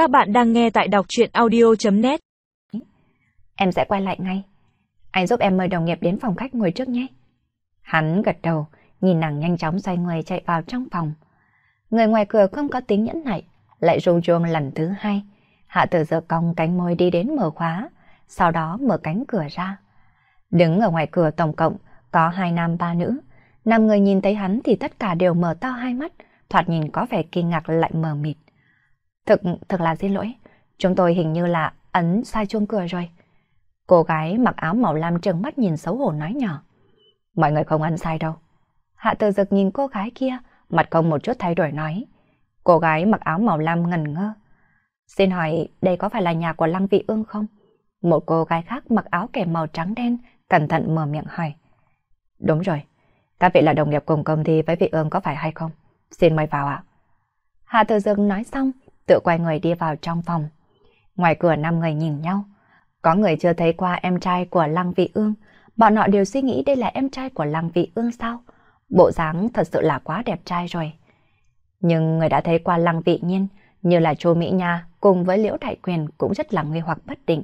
Các bạn đang nghe tại đọc chuyện audio.net Em sẽ quay lại ngay. Anh giúp em mời đồng nghiệp đến phòng khách ngồi trước nhé. Hắn gật đầu, nhìn nàng nhanh chóng xoay người chạy vào trong phòng. Người ngoài cửa không có tính nhẫn nại, lại rung chuông lần thứ hai. Hạ tử giờ cong cánh môi đi đến mở khóa, sau đó mở cánh cửa ra. Đứng ở ngoài cửa tổng cộng có hai nam ba nữ. Năm người nhìn thấy hắn thì tất cả đều mở to hai mắt, thoạt nhìn có vẻ kinh ngạc lại mờ mịt. Thực, thực là xin lỗi, chúng tôi hình như là ấn sai chuông cửa rồi. Cô gái mặc áo màu lam trừng mắt nhìn xấu hổ nói nhỏ. Mọi người không ấn sai đâu. Hạ từ dực nhìn cô gái kia, mặt không một chút thay đổi nói. Cô gái mặc áo màu lam ngần ngơ. Xin hỏi đây có phải là nhà của Lăng Vị Ương không? Một cô gái khác mặc áo kẻ màu trắng đen, cẩn thận mở miệng hỏi. Đúng rồi, các vị là đồng nghiệp cùng công ty với vị ương có phải hay không? Xin mời vào ạ. Hạ Tử Dực nói xong, tự quay người đi vào trong phòng. Ngoài cửa năm người nhìn nhau. Có người chưa thấy qua em trai của Lăng Vị Ương, bọn họ đều suy nghĩ đây là em trai của Lăng Vị Ương sao? Bộ dáng thật sự là quá đẹp trai rồi. Nhưng người đã thấy qua Lăng Vị Nhiên, như là Chu Mỹ Nha cùng với Liễu Đại Quyền cũng rất là nguy hoặc bất định.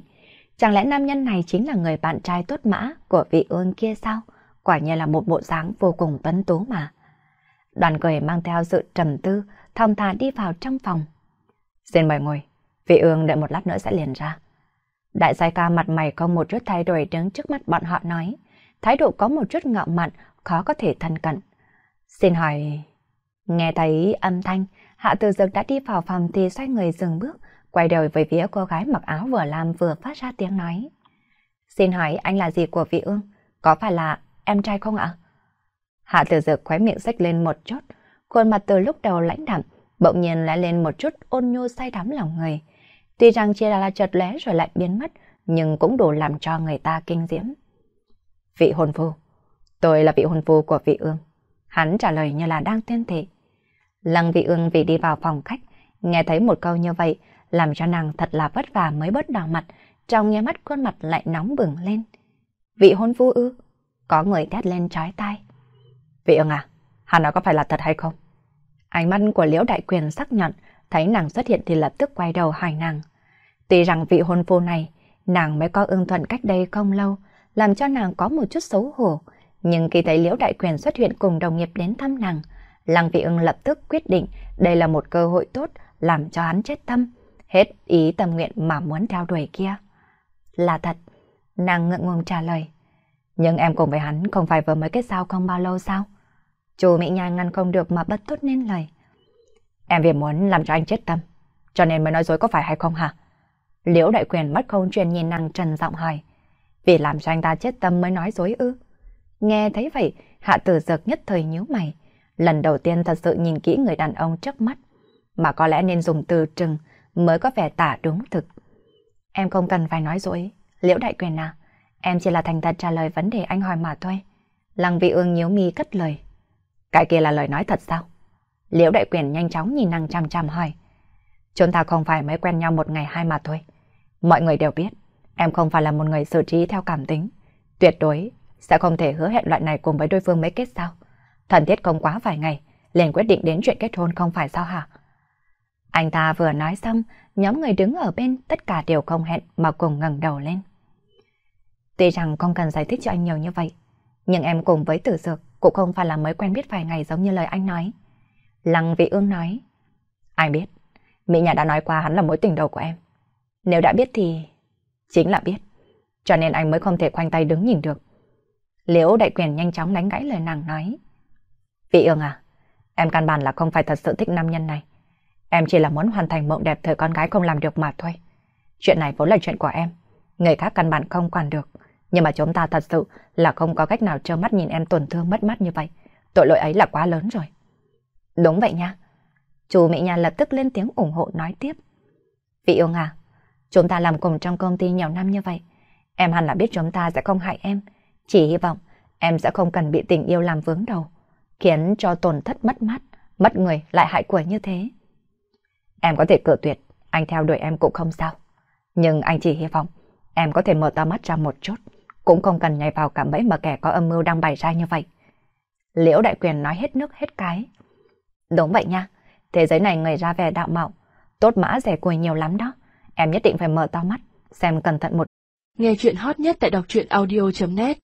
Chẳng lẽ nam nhân này chính là người bạn trai tốt mã của vị ương kia sao? Quả nhiên là một bộ dáng vô cùng tuấn tú mà. Đoàn cười mang theo sự trầm tư, thong thả đi vào trong phòng. Xin mời ngồi, vị ương đợi một lát nữa sẽ liền ra. Đại giai ca mặt mày có một chút thay đổi đứng trước mắt bọn họ nói. Thái độ có một chút ngạo mạn, khó có thể thân cận. Xin hỏi... Nghe thấy âm thanh, Hạ Từ Dực đã đi vào phòng thì xoay người dừng bước, quay đầu về phía cô gái mặc áo vừa làm vừa phát ra tiếng nói. Xin hỏi anh là gì của vị ương? Có phải là em trai không ạ? Hạ Từ Dực khóe miệng xách lên một chút, khuôn mặt từ lúc đầu lãnh đạm, bỗng nhiên lại lên một chút ôn nhu say đắm lòng người. Tuy rằng chỉ là chợt lóe rồi lại biến mất, nhưng cũng đủ làm cho người ta kinh diễm. Vị hôn phu. Tôi là vị hôn phu của vị ương. Hắn trả lời như là đang tuyên thị. Lăng vị ương vì đi vào phòng khách, nghe thấy một câu như vậy, làm cho nàng thật là vất vả mới bớt đỏ mặt, trong nháy mắt khuôn mặt lại nóng bừng lên. Vị hôn phu ư? Có người thét lên trái tai. Vị ương à, hắn nói có phải là thật hay không? Ánh mắt của liễu đại quyền sắc nhọn, thấy nàng xuất hiện thì lập tức quay đầu hỏi nàng. Tuy rằng vị hôn phu này, nàng mới có ưng thuận cách đây không lâu, làm cho nàng có một chút xấu hổ. Nhưng khi thấy liễu đại quyền xuất hiện cùng đồng nghiệp đến thăm nàng, Lăng Vị ưng lập tức quyết định đây là một cơ hội tốt làm cho hắn chết tâm, hết ý tâm nguyện mà muốn theo đuổi kia. Là thật, nàng ngượng ngùng trả lời. Nhưng em cùng với hắn không phải vừa mới kết giao không bao lâu sao? Chú Mỹ Nha ngăn không được mà bất tốt nên lời. Em vì muốn làm cho anh chết tâm, cho nên mới nói dối có phải hay không hả? Liễu đại quyền mất không truyền nhìn nàng trần giọng hỏi. Vì làm cho anh ta chết tâm mới nói dối ư? Nghe thấy vậy, hạ tử dực nhất thời nhíu mày. Lần đầu tiên thật sự nhìn kỹ người đàn ông trước mắt, mà có lẽ nên dùng từ trừng mới có vẻ tả đúng thực. Em không cần phải nói dối, liễu đại quyền à, em chỉ là thành thật trả lời vấn đề anh hỏi mà thôi. Lăng vị ương nhíu mi cất lời. Cái kia là lời nói thật sao? Liễu đại quyền nhanh chóng nhìn nàng chăm chăm hỏi. Chúng ta không phải mới quen nhau một ngày hai mà thôi. Mọi người đều biết, em không phải là một người xử trí theo cảm tính. Tuyệt đối sẽ không thể hứa hẹn loại này cùng với đối phương mới kết sao. Thần thiết không quá vài ngày, liền quyết định đến chuyện kết hôn không phải sao hả? Anh ta vừa nói xong, nhóm người đứng ở bên tất cả đều không hẹn mà cùng ngẩng đầu lên. Tuy rằng không cần giải thích cho anh nhiều như vậy, nhưng em cùng với tử dược cũng không phải là mới quen biết vài ngày giống như lời anh nói. Lăng vị ương nói, ai biết, Mỹ Nhà đã nói qua hắn là mối tình đầu của em. Nếu đã biết thì... Chính là biết. Cho nên anh mới không thể khoanh tay đứng nhìn được. Liễu đại quyền nhanh chóng đánh gãy lời nàng nói. Vị ương à, em căn bản là không phải thật sự thích nam nhân này. Em chỉ là muốn hoàn thành mộng đẹp thời con gái không làm được mà thôi. Chuyện này vốn là chuyện của em. Người khác căn bản không quản được. Nhưng mà chúng ta thật sự là không có cách nào trơ mắt nhìn em tổn thương mất mát như vậy. Tội lỗi ấy là quá lớn rồi. Đúng vậy nha. Chú Mỹ Nha lập tức lên tiếng ủng hộ nói tiếp. Vị yêu à, chúng ta làm cùng trong công ty nhiều năm như vậy. Em hẳn là biết chúng ta sẽ không hại em. Chỉ hy vọng em sẽ không cần bị tình yêu làm vướng đầu khiến cho tổn thất mất mát, mất người lại hại của như thế. Em có thể cự tuyệt, anh theo đuổi em cũng không sao. Nhưng anh chỉ hy vọng em có thể mở to mắt ra một chút, cũng không cần nhảy vào cảm bẫy mà kẻ có âm mưu đang bày ra như vậy. Liễu đại quyền nói hết nước hết cái. Đúng vậy nha, thế giới này người ra vẻ đạo mạo, Tốt mã rẻ cùi nhiều lắm đó. Em nhất định phải mở to mắt, xem cẩn thận một. Nghe chuyện hot nhất tại đọc truyện audio.net